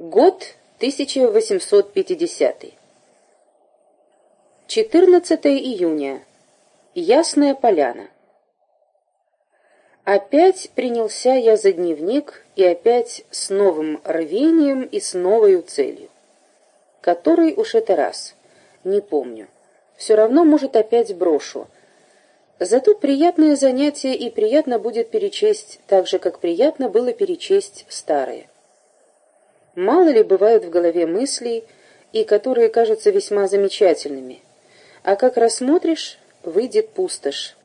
Год 1850. 14 июня. Ясная поляна. Опять принялся я за дневник, и опять с новым рвением и с новой целью. Который уж это раз, не помню. Все равно, может, опять брошу. Зато приятное занятие и приятно будет перечесть, так же, как приятно было перечесть старые. Мало ли бывают в голове мыслей, и которые кажутся весьма замечательными, а как рассмотришь, выйдет пустошь.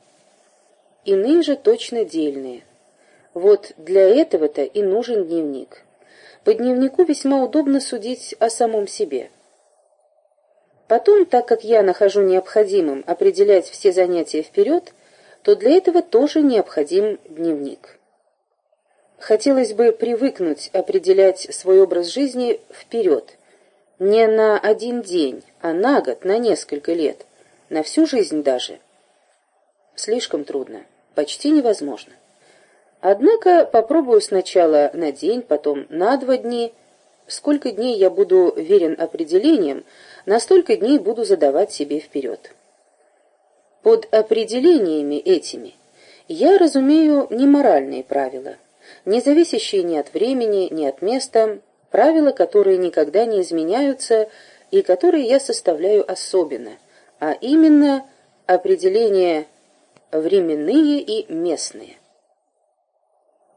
Иные же точно дельные. Вот для этого-то и нужен дневник. По дневнику весьма удобно судить о самом себе. Потом, так как я нахожу необходимым определять все занятия вперед, то для этого тоже необходим дневник. Хотелось бы привыкнуть определять свой образ жизни вперед. Не на один день, а на год, на несколько лет, на всю жизнь даже. Слишком трудно, почти невозможно. Однако попробую сначала на день, потом на два дни. Сколько дней я буду верен определениям, на столько дней буду задавать себе вперед. Под определениями этими я разумею не моральные правила – не зависящие ни от времени, ни от места, правила, которые никогда не изменяются и которые я составляю особенно, а именно определения временные и местные.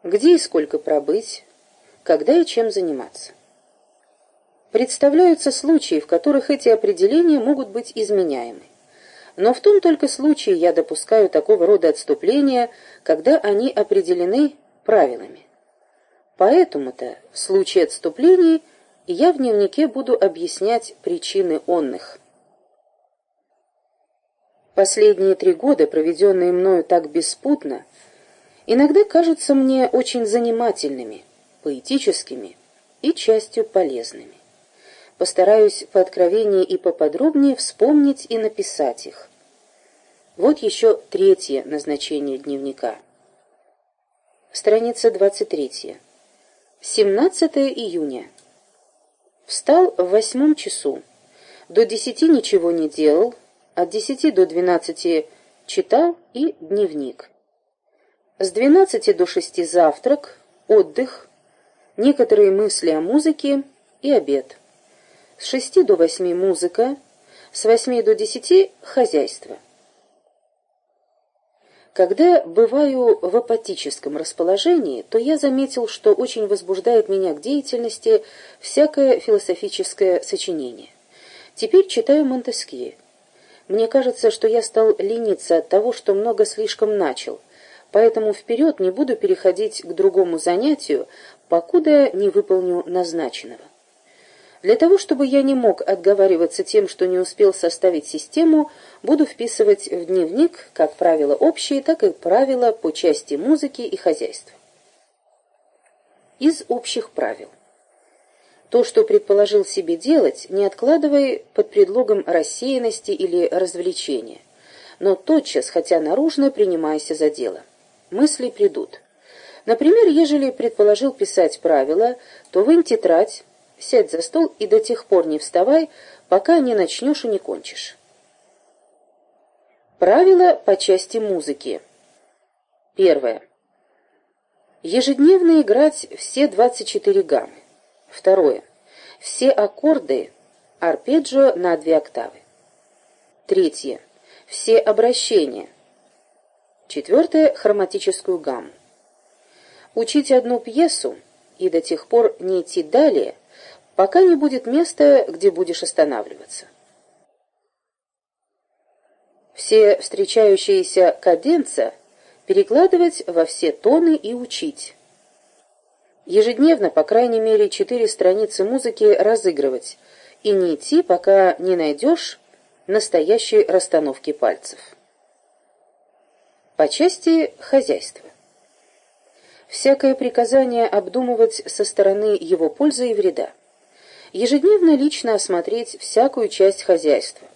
Где и сколько пробыть, когда и чем заниматься. Представляются случаи, в которых эти определения могут быть изменяемы. Но в том только случае я допускаю такого рода отступления, когда они определены правилами. Поэтому-то в случае отступлений я в дневнике буду объяснять причины онных. Последние три года, проведенные мною так беспутно, иногда кажутся мне очень занимательными, поэтическими и частью полезными. Постараюсь по откровеннее и поподробнее вспомнить и написать их. Вот еще третье назначение дневника. Страница 23. 17 июня. Встал в восьмом часу. До десяти ничего не делал, от десяти до двенадцати читал и дневник. С двенадцати до шести завтрак, отдых, некоторые мысли о музыке и обед. С шести до восьми музыка, с восьми до десяти хозяйство. Когда бываю в апатическом расположении, то я заметил, что очень возбуждает меня к деятельности всякое философическое сочинение. Теперь читаю Монтескье. Мне кажется, что я стал лениться от того, что много слишком начал, поэтому вперед не буду переходить к другому занятию, покуда не выполню назначенного. Для того, чтобы я не мог отговариваться тем, что не успел составить систему, буду вписывать в дневник как правила общие, так и правила по части музыки и хозяйства. Из общих правил. То, что предположил себе делать, не откладывая под предлогом рассеянности или развлечения, но тотчас, хотя наружно, принимайся за дело. Мысли придут. Например, ежели предположил писать правила, то вынь тетрадь, Сядь за стол и до тех пор не вставай, пока не начнешь и не кончишь. Правила по части музыки. Первое. Ежедневно играть все 24 гаммы. Второе. Все аккорды арпеджио на две октавы. Третье. Все обращения. Четвертое. Хроматическую гамму. Учить одну пьесу и до тех пор не идти далее – пока не будет места, где будешь останавливаться. Все встречающиеся каденца перекладывать во все тоны и учить. Ежедневно, по крайней мере, четыре страницы музыки разыгрывать и не идти, пока не найдешь настоящей расстановки пальцев. По части хозяйства. Всякое приказание обдумывать со стороны его пользы и вреда ежедневно лично осмотреть всякую часть хозяйства,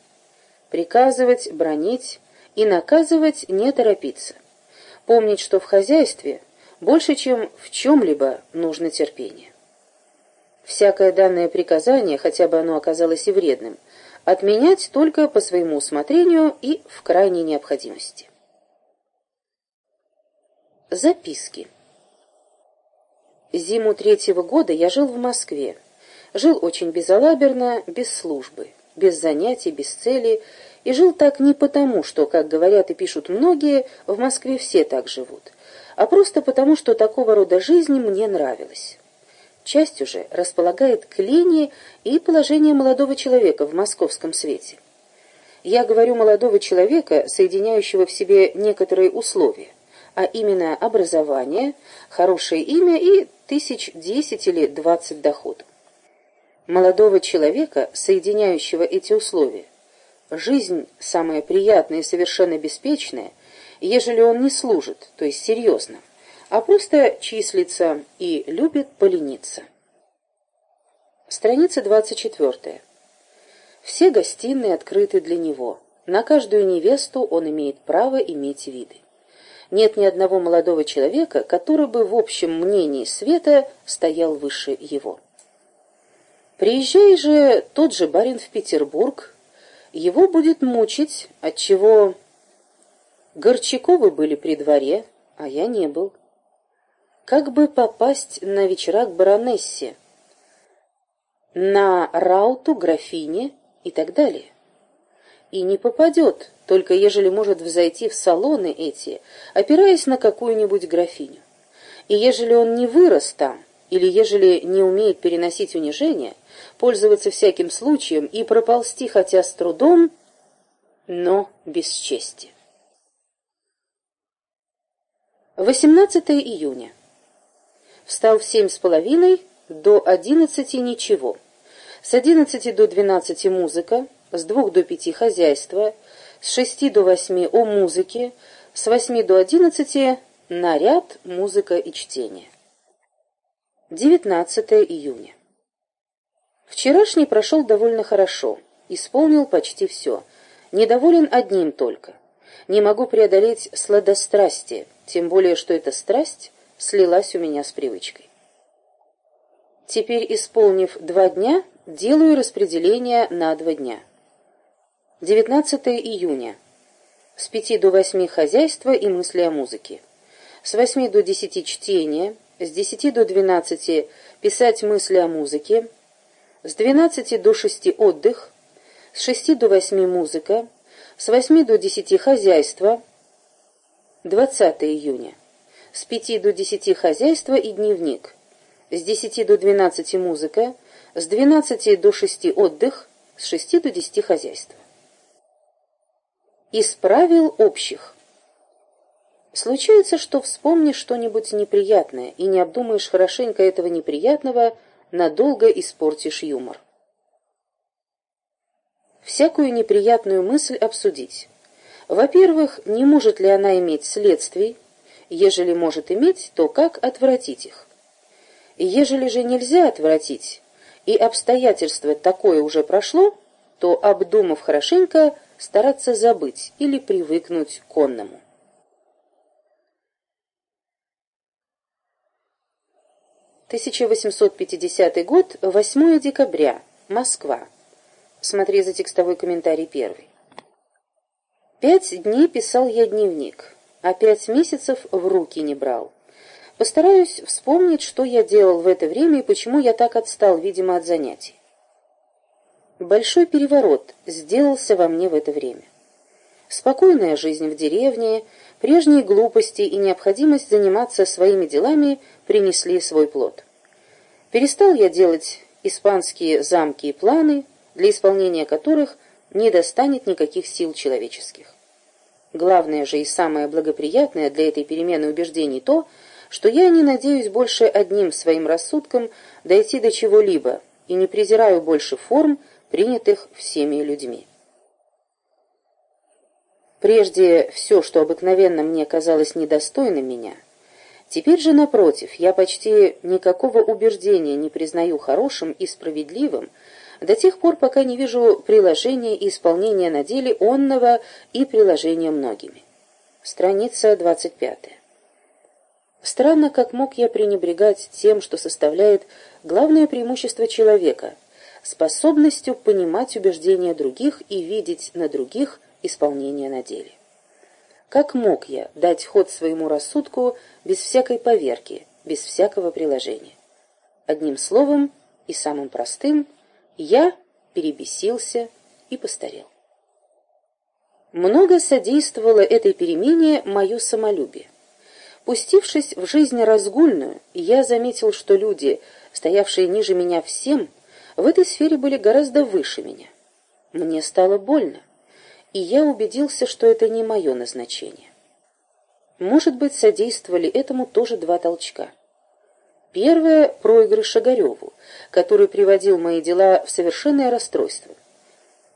приказывать, бронить и наказывать не торопиться, помнить, что в хозяйстве больше, чем в чем-либо, нужно терпение. всякое данное приказание, хотя бы оно оказалось и вредным, отменять только по своему усмотрению и в крайней необходимости. Записки. Зиму третьего года я жил в Москве. Жил очень безалаберно, без службы, без занятий, без цели, и жил так не потому, что, как говорят и пишут многие, в Москве все так живут, а просто потому, что такого рода жизнь мне нравилась. Часть уже располагает к линии и положение молодого человека в московском свете. Я говорю молодого человека, соединяющего в себе некоторые условия, а именно образование, хорошее имя и тысяч десять или двадцать доходов. Молодого человека, соединяющего эти условия, жизнь самая приятная и совершенно беспечная, ежели он не служит, то есть серьезно, а просто числится и любит полениться. Страница 24. Все гостиные открыты для него. На каждую невесту он имеет право иметь виды. Нет ни одного молодого человека, который бы в общем мнении света стоял выше его. Приезжая же тот же барин в Петербург, его будет мучить, отчего Горчаковы были при дворе, а я не был. Как бы попасть на вечера к баронессе, на рауту, графине и так далее? И не попадет, только ежели может взойти в салоны эти, опираясь на какую-нибудь графиню. И ежели он не вырос там, или ежели не умеет переносить унижение, пользоваться всяким случаем и проползти хотя с трудом, но без чести. 18 июня. Встал в семь с половиной, до одиннадцати ничего. С одиннадцати до двенадцати музыка, с двух до пяти хозяйство, с шести до восьми о музыке, с восьми до одиннадцати наряд, музыка и чтение. 19 июня. Вчерашний прошел довольно хорошо, исполнил почти все. Недоволен одним только. Не могу преодолеть сладострастие, тем более, что эта страсть слилась у меня с привычкой. Теперь, исполнив два дня, делаю распределение на два дня. 19 июня. С пяти до восьми хозяйства и мысли о музыке. С восьми до десяти чтения – с 10 до 12 писать мысли о музыке, с 12 до 6 отдых, с 6 до 8 музыка, с 8 до 10 хозяйство, 20 июня, с 5 до 10 хозяйство и дневник, с 10 до 12 музыка, с 12 до 6 отдых, с 6 до 10 хозяйство. Из правил общих. Случается, что вспомнишь что-нибудь неприятное и не обдумаешь хорошенько этого неприятного, надолго испортишь юмор. Всякую неприятную мысль обсудить. Во-первых, не может ли она иметь следствий? Ежели может иметь, то как отвратить их? Ежели же нельзя отвратить, и обстоятельство такое уже прошло, то, обдумав хорошенько, стараться забыть или привыкнуть к онному. 1850 год, 8 декабря, Москва. Смотри за текстовой комментарий первый. Пять дней писал я дневник, а пять месяцев в руки не брал. Постараюсь вспомнить, что я делал в это время и почему я так отстал, видимо, от занятий. Большой переворот сделался во мне в это время. Спокойная жизнь в деревне, прежние глупости и необходимость заниматься своими делами принесли свой плод. Перестал я делать испанские замки и планы, для исполнения которых не достанет никаких сил человеческих. Главное же и самое благоприятное для этой перемены убеждений то, что я не надеюсь больше одним своим рассудком дойти до чего-либо и не презираю больше форм, принятых всеми людьми. Прежде все, что обыкновенно мне казалось недостойным меня, теперь же, напротив, я почти никакого убеждения не признаю хорошим и справедливым до тех пор, пока не вижу приложения и исполнения на деле онного и приложения многими. Страница 25. Странно, как мог я пренебрегать тем, что составляет главное преимущество человека – способностью понимать убеждения других и видеть на других исполнение на деле. Как мог я дать ход своему рассудку без всякой поверки, без всякого приложения? Одним словом и самым простым, я перебесился и постарел. Много содействовало этой перемене мое самолюбие. Пустившись в жизнь разгульную, я заметил, что люди, стоявшие ниже меня всем, в этой сфере были гораздо выше меня. Мне стало больно, и я убедился, что это не мое назначение. Может быть, содействовали этому тоже два толчка. Первое – проигрыш Огареву, который приводил мои дела в совершенное расстройство.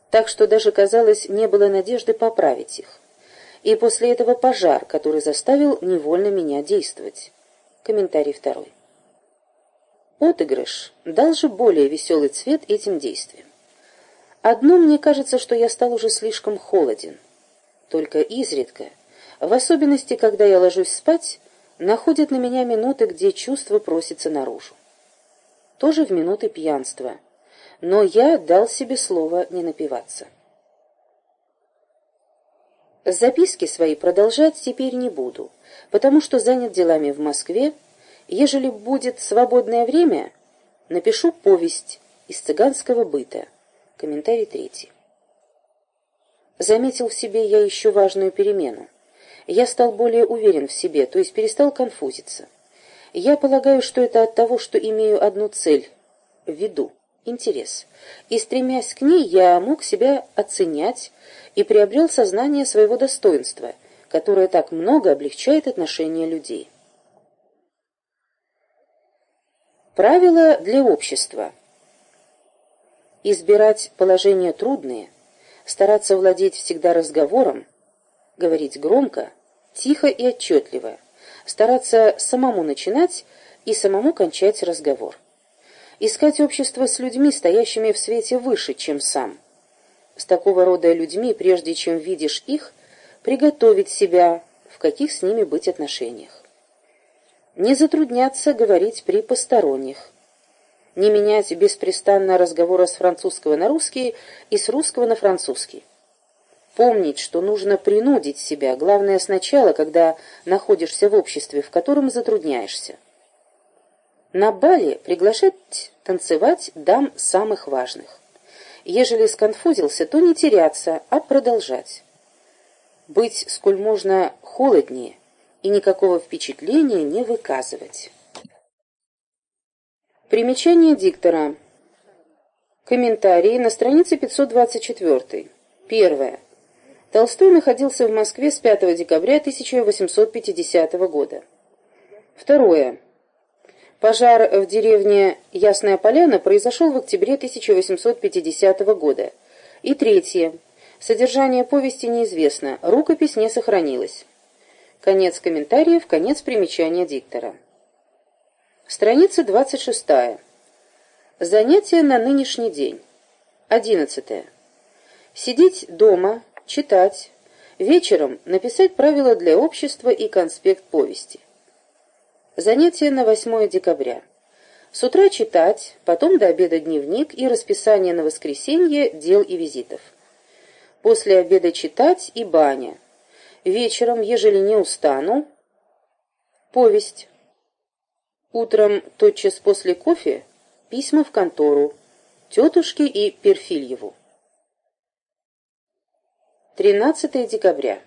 Так что даже, казалось, не было надежды поправить их и после этого пожар, который заставил невольно меня действовать. Комментарий второй. Отыгрыш дал же более веселый цвет этим действиям. Одно мне кажется, что я стал уже слишком холоден. Только изредка, в особенности, когда я ложусь спать, находят на меня минуты, где чувство просится наружу. Тоже в минуты пьянства. Но я дал себе слово не напиваться. Записки свои продолжать теперь не буду, потому что занят делами в Москве. Ежели будет свободное время, напишу повесть из цыганского быта. Комментарий третий. Заметил в себе я еще важную перемену. Я стал более уверен в себе, то есть перестал конфузиться. Я полагаю, что это от того, что имею одну цель в виду — интерес. И, стремясь к ней, я мог себя оценять, и приобрел сознание своего достоинства, которое так много облегчает отношения людей. Правила для общества. Избирать положения трудные, стараться владеть всегда разговором, говорить громко, тихо и отчетливо, стараться самому начинать и самому кончать разговор. Искать общество с людьми, стоящими в свете выше, чем сам – с такого рода людьми, прежде чем видишь их, приготовить себя, в каких с ними быть отношениях. Не затрудняться говорить при посторонних. Не менять беспрестанно разговора с французского на русский и с русского на французский. Помнить, что нужно принудить себя, главное сначала, когда находишься в обществе, в котором затрудняешься. На бале приглашать танцевать дам самых важных. Ежели сконфузился, то не теряться, а продолжать. Быть, сколь можно, холоднее и никакого впечатления не выказывать. Примечание диктора. Комментарии на странице 524. Первое. Толстой находился в Москве с 5 декабря 1850 года. Второе. Пожар в деревне Ясная Поляна произошел в октябре 1850 года. И третье. Содержание повести неизвестно, рукопись не сохранилась. Конец комментариев, конец примечания диктора. Страница 26. Занятия на нынешний день. 11. Сидеть дома, читать. Вечером написать правила для общества и конспект повести. Занятие на 8 декабря. С утра читать, потом до обеда дневник и расписание на воскресенье дел и визитов. После обеда читать и баня. Вечером, ежели не устану, повесть. Утром, тотчас после кофе, письма в контору, тетушке и Перфильеву. 13 декабря.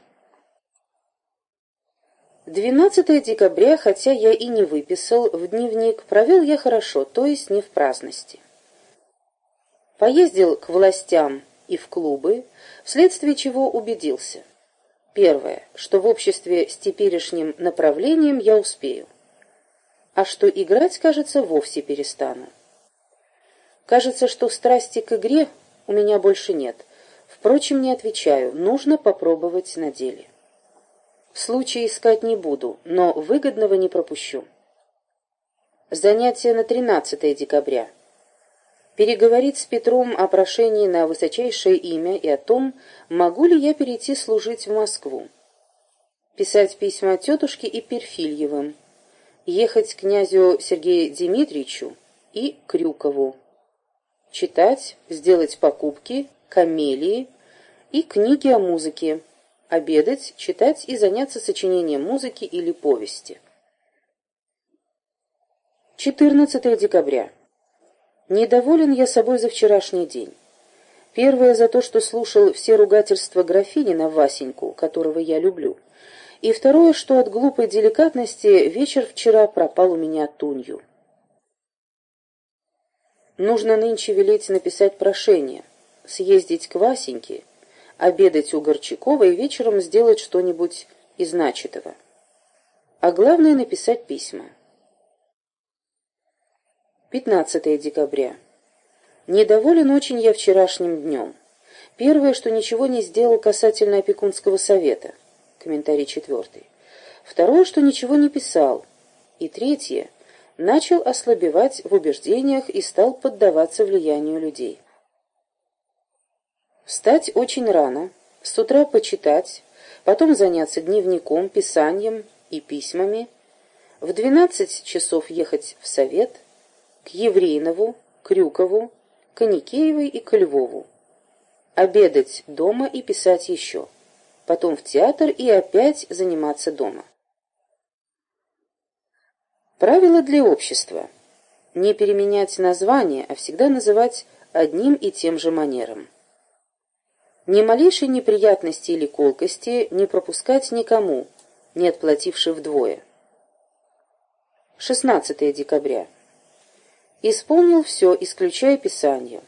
12 декабря, хотя я и не выписал в дневник, провел я хорошо, то есть не в праздности. Поездил к властям и в клубы, вследствие чего убедился. Первое, что в обществе с теперешним направлением я успею. А что играть, кажется, вовсе перестану. Кажется, что страсти к игре у меня больше нет. Впрочем, не отвечаю, нужно попробовать на деле. Случай искать не буду, но выгодного не пропущу. Занятие на 13 декабря. Переговорить с Петром о прошении на высочайшее имя и о том, могу ли я перейти служить в Москву. Писать письма тетушке и Перфильевым. Ехать к князю Сергею Дмитриевичу и Крюкову, читать, сделать покупки, камелии и книги о музыке, обедать, читать и заняться сочинением музыки или повести. 14 декабря. Недоволен я собой за вчерашний день. Первое за то, что слушал все ругательства графини на Васеньку, которого я люблю. И второе, что от глупой деликатности вечер вчера пропал у меня тунью. Нужно нынче велеть написать прошение, съездить к Васеньке, обедать у Горчакова и вечером сделать что-нибудь из начатого. А главное — написать письма. 15 декабря. Недоволен очень я вчерашним днем. Первое, что ничего не сделал касательно опекунского совета. Комментарий четвертый. Второе, что ничего не писал. И третье, начал ослабевать в убеждениях и стал поддаваться влиянию людей. Встать очень рано, с утра почитать, потом заняться дневником, писанием и письмами, в двенадцать часов ехать в совет, к Еврейнову, Крюкову, к Аникеевой и к Львову, обедать дома и писать еще, потом в театр и опять заниматься дома. Правило для общества. Не переменять название, а всегда называть одним и тем же манером. Ни малейшей неприятности или колкости не пропускать никому, не отплативши вдвое. 16 декабря. Исполнил все, исключая писание.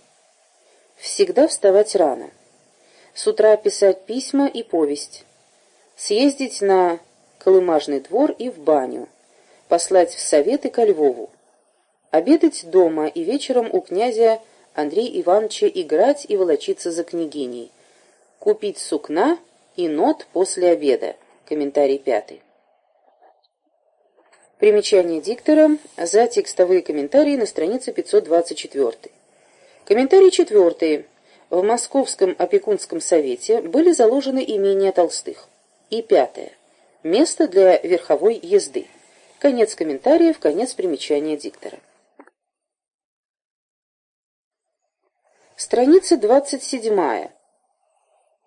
Всегда вставать рано. С утра писать письма и повесть. Съездить на Колымажный двор и в баню послать в советы ко Львову, обедать дома и вечером у князя Андрея Ивановича играть и волочиться за княгиней, купить сукна и нот после обеда. Комментарий пятый. Примечание диктора за текстовые комментарии на странице 524. Комментарий четвертый. В Московском опекунском совете были заложены имения Толстых. И пятое. Место для верховой езды. Конец комментариев, конец примечания диктора. Страница 27.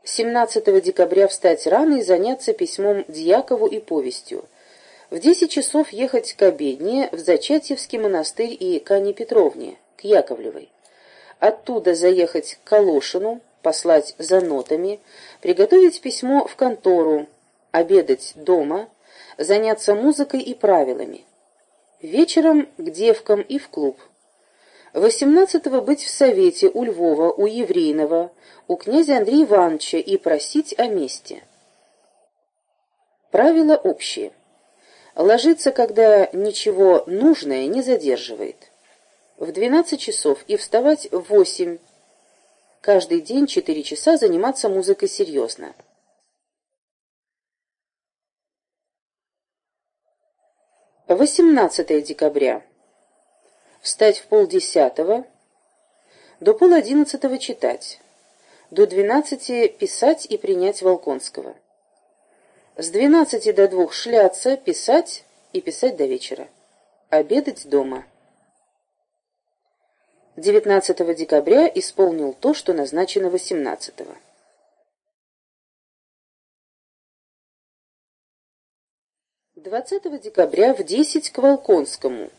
17 декабря встать рано и заняться письмом Дьякову и повестью. В 10 часов ехать к обедне в Зачатьевский монастырь и к Петровне, к Яковлевой. Оттуда заехать к Калошину, послать за нотами, приготовить письмо в контору, обедать дома, заняться музыкой и правилами. Вечером к девкам и в клуб. Восемнадцатого быть в совете у Львова, у Еврейного, у князя Андрея Ивановича и просить о месте. Правила общие. Ложиться, когда ничего нужное не задерживает. В двенадцать часов и вставать в восемь. Каждый день четыре часа заниматься музыкой серьезно. 18 декабря. Встать в полдесятого, до полодиннадцатого читать, до двенадцати писать и принять Волконского. С двенадцати до двух шляться, писать и писать до вечера. Обедать дома. 19 декабря исполнил то, что назначено 18 -го. 20 декабря в 10 к Волконскому.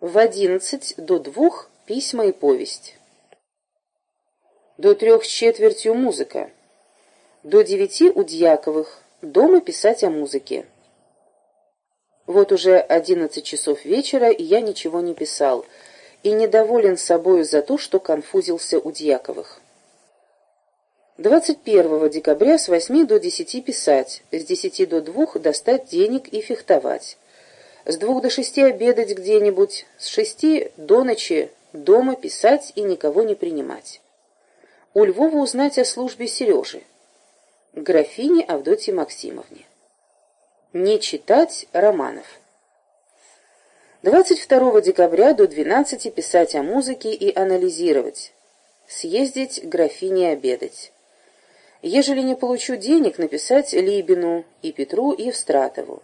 В 11 до двух письма и повесть. До трех с четвертью музыка. До девяти у Дьяковых. Дома писать о музыке. Вот уже одиннадцать часов вечера, и я ничего не писал, и недоволен собою за то, что конфузился у Дьяковых. 21 декабря с 8 до 10 писать, с 10 до 2 достать денег и фехтовать, с 2 до 6 обедать где-нибудь, с 6 до ночи дома писать и никого не принимать. У Львова узнать о службе Сережи. Графине Авдотье Максимовне. Не читать романов. 22 декабря до 12 писать о музыке и анализировать. Съездить графине обедать. Ежели не получу денег, написать Либину и Петру Евстратову.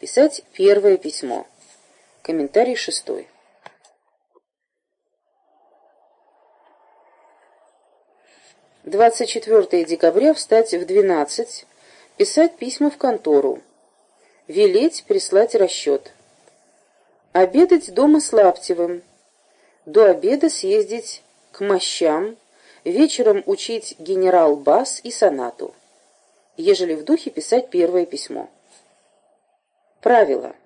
Писать первое письмо. Комментарий шестой. 24 декабря встать в 12, писать письма в контору, велеть прислать расчет. Обедать дома с Лаптевым, до обеда съездить к мощам, вечером учить генерал бас и сонату. Ежели в духе писать первое письмо. Правило.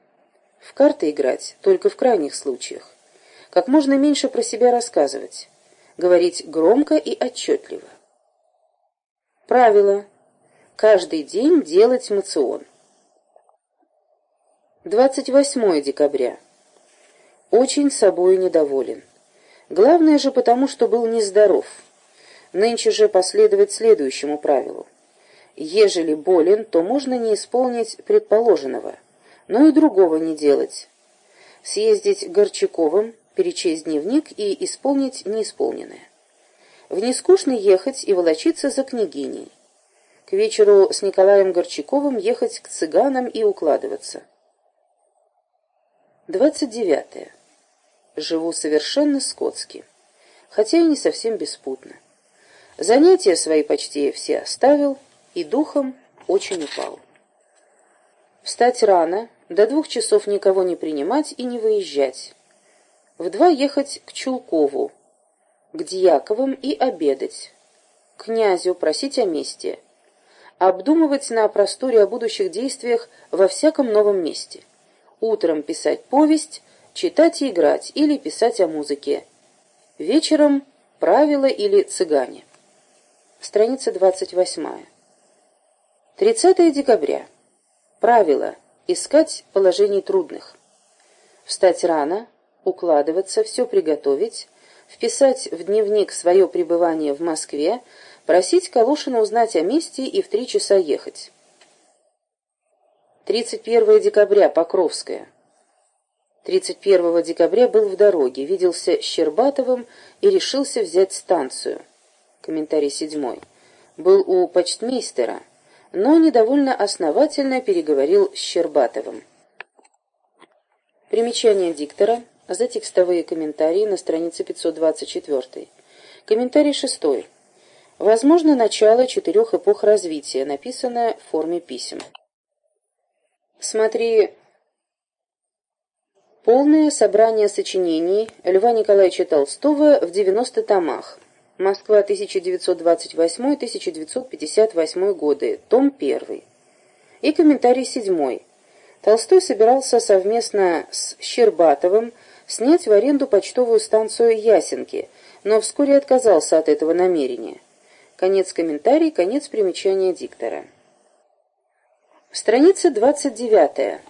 В карты играть только в крайних случаях. Как можно меньше про себя рассказывать. Говорить громко и отчетливо. Правило. Каждый день делать мацион. 28 декабря. Очень собой недоволен. Главное же потому, что был нездоров. Нынче же последовать следующему правилу. Ежели болен, то можно не исполнить предположенного, но и другого не делать. Съездить Горчаковым, перечесть дневник и исполнить неисполненное в нескучный ехать и волочиться за княгиней. К вечеру с Николаем Горчаковым ехать к цыганам и укладываться. 29. Живу совершенно скотски, хотя и не совсем беспутно. Занятия свои почти все оставил, и духом очень упал. Встать рано, до двух часов никого не принимать и не выезжать. В два ехать к Чулкову, к Дьяковым и обедать, князю просить о месте, обдумывать на просторе о будущих действиях во всяком новом месте, утром писать повесть, читать и играть или писать о музыке, вечером правила или цыгане. Страница 28. 30 декабря. Правило. Искать положений трудных. Встать рано, укладываться, все приготовить, вписать в дневник свое пребывание в Москве, просить Калушина узнать о месте и в три часа ехать. 31 декабря, Покровская. 31 декабря был в дороге, виделся с Щербатовым и решился взять станцию. Комментарий седьмой. Был у почтмейстера, но недовольно основательно переговорил с Щербатовым. Примечание диктора за текстовые комментарии на странице 524. Комментарий шестой. Возможно, начало четырех эпох развития, написанное в форме писем. Смотри полное собрание сочинений Льва Николаевича Толстого в 90 томах. Москва, 1928-1958 годы. Том 1. И комментарий седьмой. Толстой собирался совместно с Щербатовым снять в аренду почтовую станцию Ясенки, но вскоре отказался от этого намерения. Конец комментарий, конец примечания диктора. Страница 29.